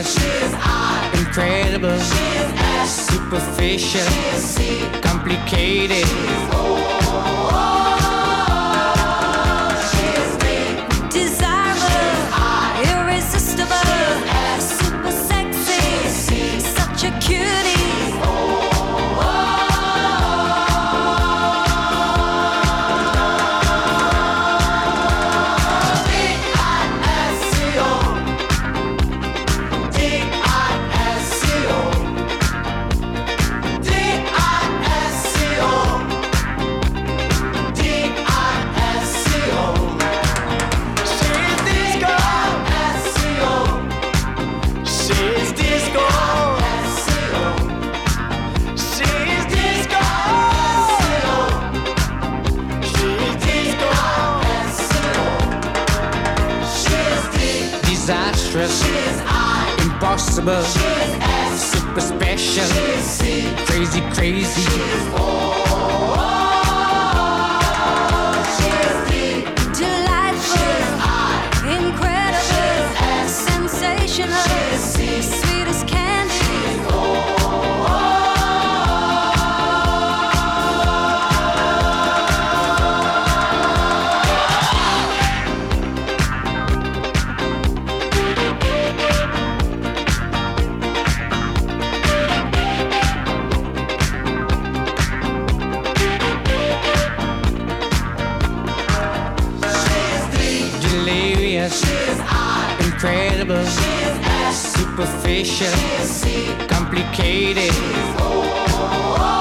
ass. Odd. Incredible. Superficial. Complicated. Disastrous, impossible, super special, crazy, crazy. Delightful, She is odd, incredible. She is superficial. She is complicated. She is.